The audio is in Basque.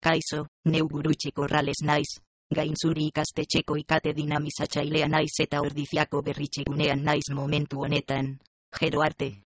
Kaixo, neu gurutxe korrales naiz. Gainzuri ikastetxeko ikate dinamizatzailea naiz eta ordiziako berritxegunean naiz momentu honetan. Gero arte.